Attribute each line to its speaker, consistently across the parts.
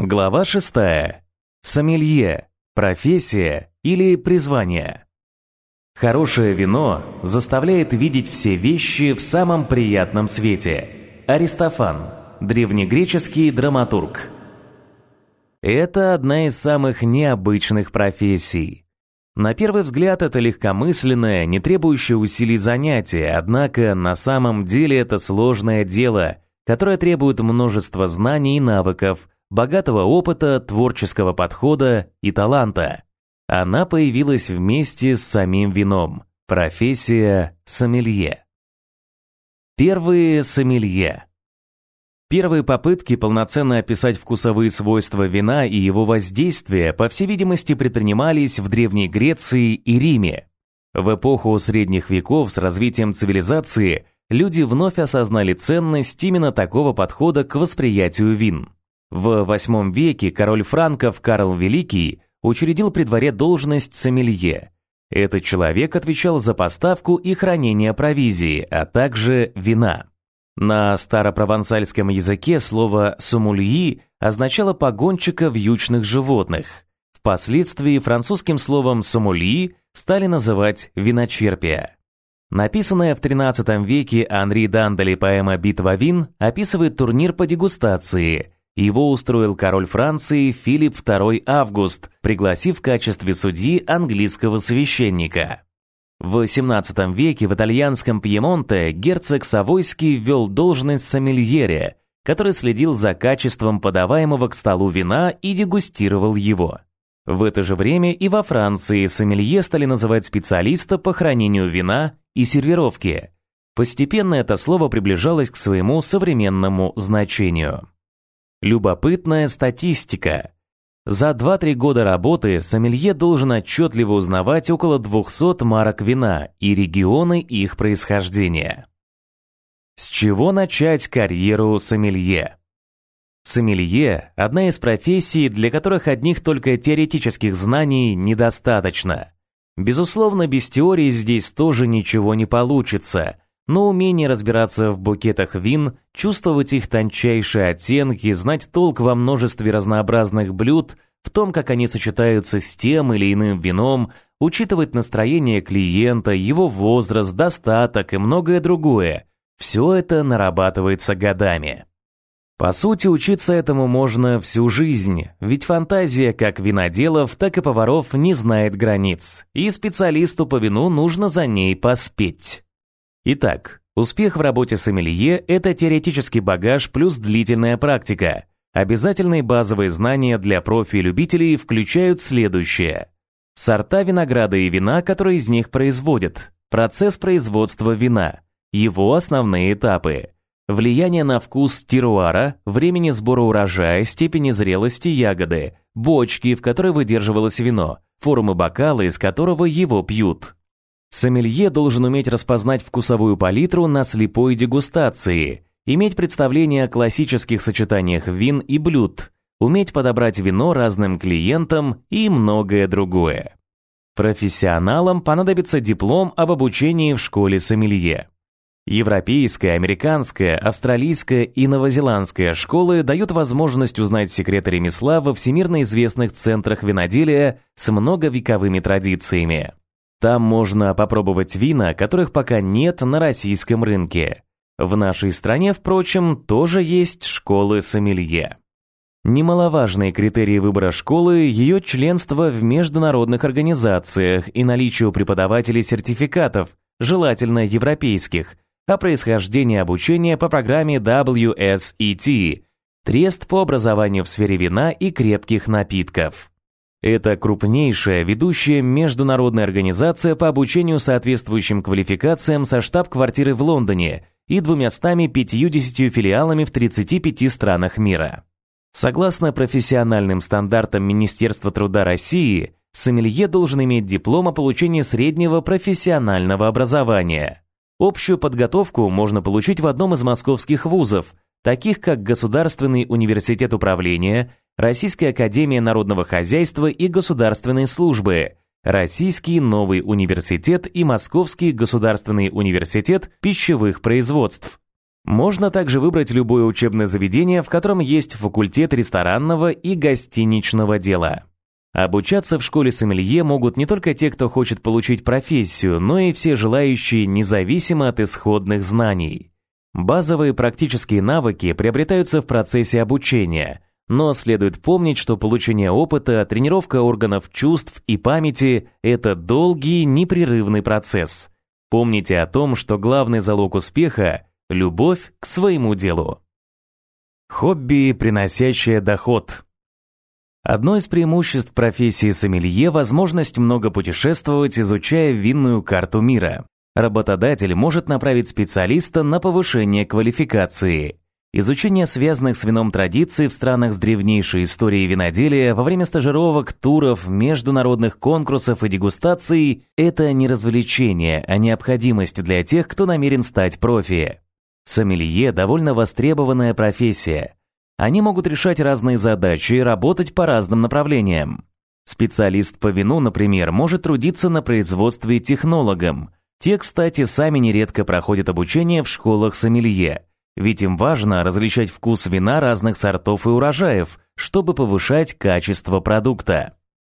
Speaker 1: Глава 6. Сомелье. Профессия или призвание. Хорошее вино заставляет видеть все вещи в самом приятном свете. Аристофан. Древнегреческий драматург. Это одна из самых необычных профессий. На первый взгляд это легкомысленное, не требующее усилий занятие, однако на самом деле это сложное дело, которое требует множества знаний и навыков, богатого опыта, творческого подхода и таланта. Она появилась вместе с самим вином. Профессия сомелье. Первые сомелье. Первые попытки полноценно описать вкусовые свойства вина и его воздействие, по всей видимости, предпринимались в Древней Греции и Риме. В эпоху средних веков с развитием цивилизации люди вновь осознали ценность именно такого подхода к восприятию вин. В VIII веке король франков Карл Великий учредил при дворе должность сомелье. Этот человек отвечал за поставку и хранение провизии, а также вина. На старопровансальском языке слово «сомульи» означало погонщика вьючных животных. Впоследствии французским словом «сомульи» стали называть виночерпия. Написанная в XIII веке Анри Дандали поэма «Битва вин» описывает турнир по дегустации – его устроил король Франции Филипп II Август, пригласив в качестве судьи английского священника. В XVII веке в итальянском Пьемонте герцог Савойский ввел должность сомельере, который следил за качеством подаваемого к столу вина и дегустировал его. В это же время и во Франции сомелье стали называть специалиста по хранению вина и сервировке. Постепенно это слово приближалось к своему современному значению. Любопытная статистика. За 2-3 года работы сомелье должен отчетливо узнавать около 200 марок вина и регионы их происхождения. С чего начать карьеру сомелье? Сомелье – одна из профессий, для которых одних только теоретических знаний недостаточно. Безусловно, без теории здесь тоже ничего не получится – но умение разбираться в букетах вин, чувствовать их тончайшие оттенки, знать толк во множестве разнообразных блюд, в том, как они сочетаются с тем или иным вином, учитывать настроение клиента, его возраст, достаток и многое другое. Все это нарабатывается годами. По сути, учиться этому можно всю жизнь, ведь фантазия как виноделов, так и поваров не знает границ, и специалисту по вину нужно за ней поспеть. Итак, успех в работе сомелье – это теоретический багаж плюс длительная практика. Обязательные базовые знания для профи-любителей включают следующее. Сорта винограда и вина, которые из них производят, процесс производства вина, его основные этапы, влияние на вкус теруара, времени сбора урожая, степени зрелости ягоды, бочки, в которой выдерживалось вино, формы бокала, из которого его пьют. Сомелье должен уметь распознать вкусовую палитру на слепой дегустации, иметь представление о классических сочетаниях вин и блюд, уметь подобрать вино разным клиентам и многое другое. Профессионалам понадобится диплом об обучении в школе сомелье. Европейская, американская, австралийская и новозеландская школы дают возможность узнать секреты ремесла во всемирно известных центрах виноделия с многовековыми традициями. Там можно попробовать вина, которых пока нет на российском рынке. В нашей стране, впрочем, тоже есть школы сомелье. Немаловажные критерии выбора школы – ее членство в международных организациях и наличие у преподавателей сертификатов, желательно европейских, о происхождении обучения по программе WSET – Трест по образованию в сфере вина и крепких напитков. Это крупнейшая ведущая международная организация по обучению соответствующим квалификациям со штаб-квартиры в Лондоне и 250 филиалами в 35 странах мира. Согласно профессиональным стандартам Министерства труда России, сомелье должен иметь диплом о получении среднего профессионального образования. Общую подготовку можно получить в одном из московских вузов, таких как Государственный университет управления, Российская академия народного хозяйства и государственной службы, Российский новый университет и Московский государственный университет пищевых производств. Можно также выбрать любое учебное заведение, в котором есть факультет ресторанного и гостиничного дела. Обучаться в школе сомелье могут не только те, кто хочет получить профессию, но и все желающие независимо от исходных знаний. Базовые практические навыки приобретаются в процессе обучения, но следует помнить, что получение опыта, тренировка органов чувств и памяти – это долгий, непрерывный процесс. Помните о том, что главный залог успеха – любовь к своему делу. Хобби, приносящее доход. Одно из преимуществ профессии сомелье – возможность много путешествовать, изучая винную карту мира. Работодатель может направить специалиста на повышение квалификации. Изучение связанных с вином традиций в странах с древнейшей историей виноделия во время стажировок, туров, международных конкурсов и дегустаций – это не развлечение, а необходимость для тех, кто намерен стать профи. Сомелье – довольно востребованная профессия. Они могут решать разные задачи и работать по разным направлениям. Специалист по вину, например, может трудиться на производстве технологом – те, кстати, сами нередко проходят обучение в школах сомелье, ведь им важно различать вкус вина разных сортов и урожаев, чтобы повышать качество продукта.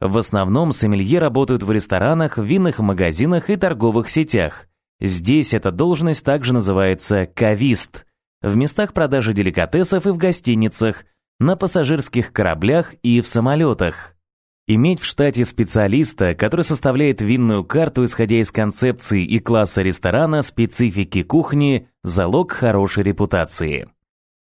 Speaker 1: В основном сомелье работают в ресторанах, винных магазинах и торговых сетях. Здесь эта должность также называется кавист. В местах продажи деликатесов и в гостиницах, на пассажирских кораблях и в самолетах. Иметь в штате специалиста, который составляет винную карту, исходя из концепции и класса ресторана, специфики кухни – залог хорошей репутации.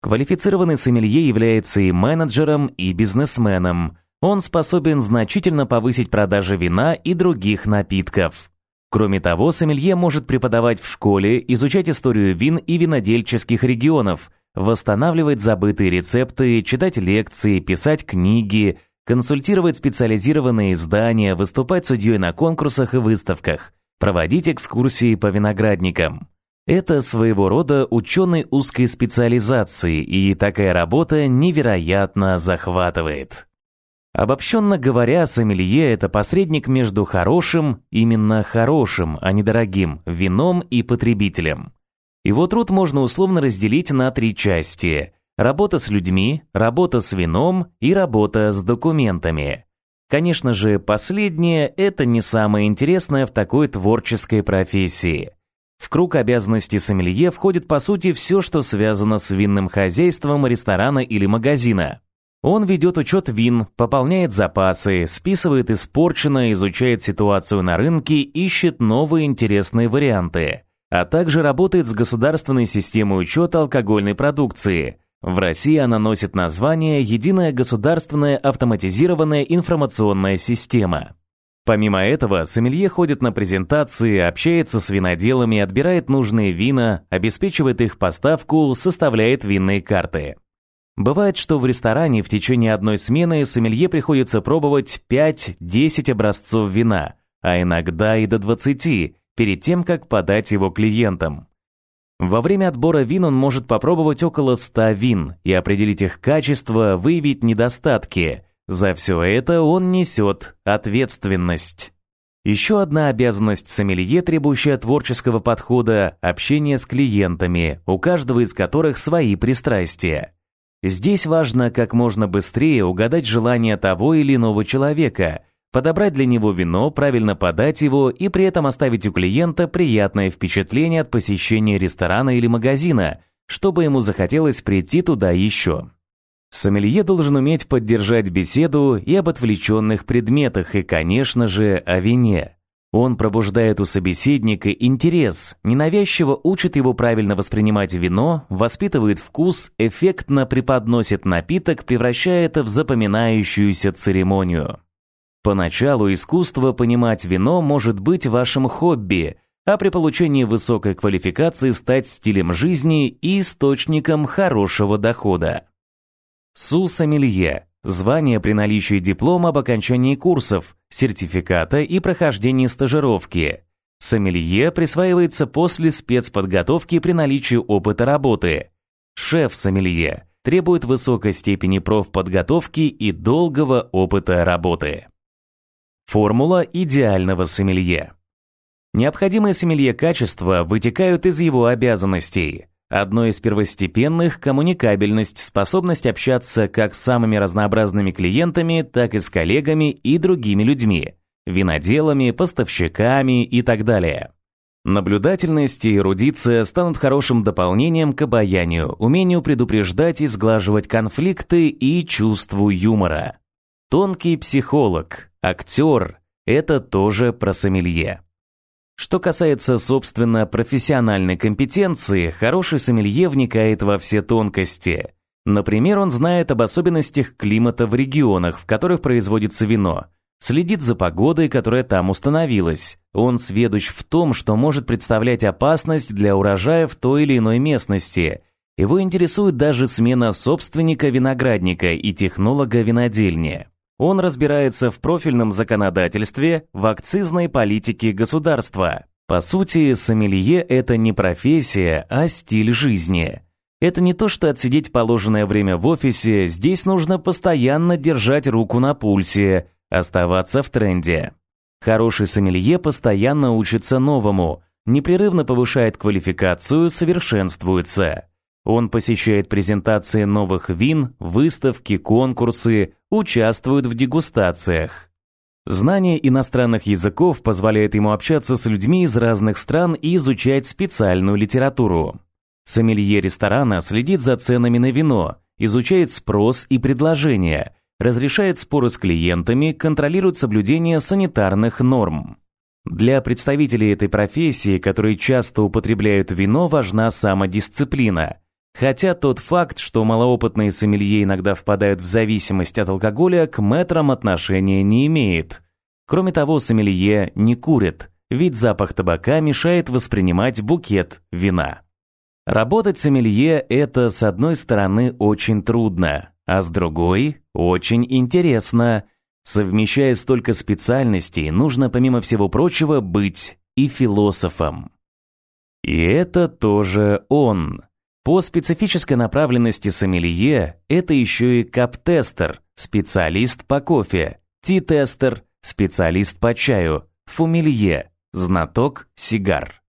Speaker 1: Квалифицированный сомелье является и менеджером, и бизнесменом. Он способен значительно повысить продажи вина и других напитков. Кроме того, сомелье может преподавать в школе, изучать историю вин и винодельческих регионов, восстанавливать забытые рецепты, читать лекции, писать книги – консультировать специализированные издания, выступать судьей на конкурсах и выставках, проводить экскурсии по виноградникам. Это своего рода ученый узкой специализации, и такая работа невероятно захватывает. Обобщенно говоря, сомелье – это посредник между хорошим, именно хорошим, а не дорогим, вином и потребителем. Его труд можно условно разделить на три части – Работа с людьми, работа с вином и работа с документами. Конечно же, последнее – это не самое интересное в такой творческой профессии. В круг обязанностей сомелье входит по сути все, что связано с винным хозяйством ресторана или магазина. Он ведет учет вин, пополняет запасы, списывает испорченное, изучает ситуацию на рынке, ищет новые интересные варианты, а также работает с государственной системой учета алкогольной продукции – в России она носит название «Единая государственная автоматизированная информационная система». Помимо этого, сомелье ходит на презентации, общается с виноделами, отбирает нужные вина, обеспечивает их поставку, составляет винные карты. Бывает, что в ресторане в течение одной смены сомелье приходится пробовать 5-10 образцов вина, а иногда и до 20, перед тем, как подать его клиентам. Во время отбора вин он может попробовать около 100 вин и определить их качество, выявить недостатки. За все это он несет ответственность. Еще одна обязанность сомелье, требующая творческого подхода – общение с клиентами, у каждого из которых свои пристрастия. Здесь важно как можно быстрее угадать желания того или иного человека, подобрать для него вино, правильно подать его и при этом оставить у клиента приятное впечатление от посещения ресторана или магазина, чтобы ему захотелось прийти туда еще. Сомелье должен уметь поддержать беседу и об отвлеченных предметах, и, конечно же, о вине. Он пробуждает у собеседника интерес, ненавязчиво учит его правильно воспринимать вино, воспитывает вкус, эффектно преподносит напиток, превращая это в запоминающуюся церемонию. Поначалу искусство понимать вино может быть вашим хобби, а при получении высокой квалификации стать стилем жизни и источником хорошего дохода. Су-сомелье – звание при наличии диплома об окончании курсов, сертификата и прохождении стажировки. Сомелье присваивается после спецподготовки при наличии опыта работы. Шеф-сомелье требует высокой степени профподготовки и долгого опыта работы. Формула идеального сомелье. Необходимые сомелье качества вытекают из его обязанностей. Одно из первостепенных – коммуникабельность, способность общаться как с самыми разнообразными клиентами, так и с коллегами и другими людьми, виноделами, поставщиками и так далее. Наблюдательность и эрудиция станут хорошим дополнением к обаянию, умению предупреждать и сглаживать конфликты и чувству юмора. Тонкий психолог, актер – это тоже про сомелье. Что касается, собственно, профессиональной компетенции, хороший сомелье вникает во все тонкости. Например, он знает об особенностях климата в регионах, в которых производится вино – Следит за погодой, которая там установилась. Он сведущ в том, что может представлять опасность для урожая в той или иной местности. Его интересует даже смена собственника виноградника и технолога винодельни. Он разбирается в профильном законодательстве, в акцизной политике государства. По сути, сомелье – это не профессия, а стиль жизни. Это не то, что отсидеть положенное время в офисе, здесь нужно постоянно держать руку на пульсе – Оставаться в тренде. Хороший сомелье постоянно учится новому, непрерывно повышает квалификацию, совершенствуется. Он посещает презентации новых вин, выставки, конкурсы, участвует в дегустациях. Знание иностранных языков позволяет ему общаться с людьми из разных стран и изучать специальную литературу. Сомелье ресторана следит за ценами на вино, изучает спрос и предложения, разрешает споры с клиентами, контролирует соблюдение санитарных норм. Для представителей этой профессии, которые часто употребляют вино, важна самодисциплина. Хотя тот факт, что малоопытные сомелье иногда впадают в зависимость от алкоголя, к мэтрам отношения не имеет. Кроме того, сомелье не курит, ведь запах табака мешает воспринимать букет вина. Работать сомелье – это, с одной стороны, очень трудно, а с другой – очень интересно. Совмещая столько специальностей, нужно, помимо всего прочего, быть и философом. И это тоже он. По специфической направленности сомелье это еще и кап-тестер, специалист по кофе, ти-тестер, специалист по чаю, фумилье, знаток сигар.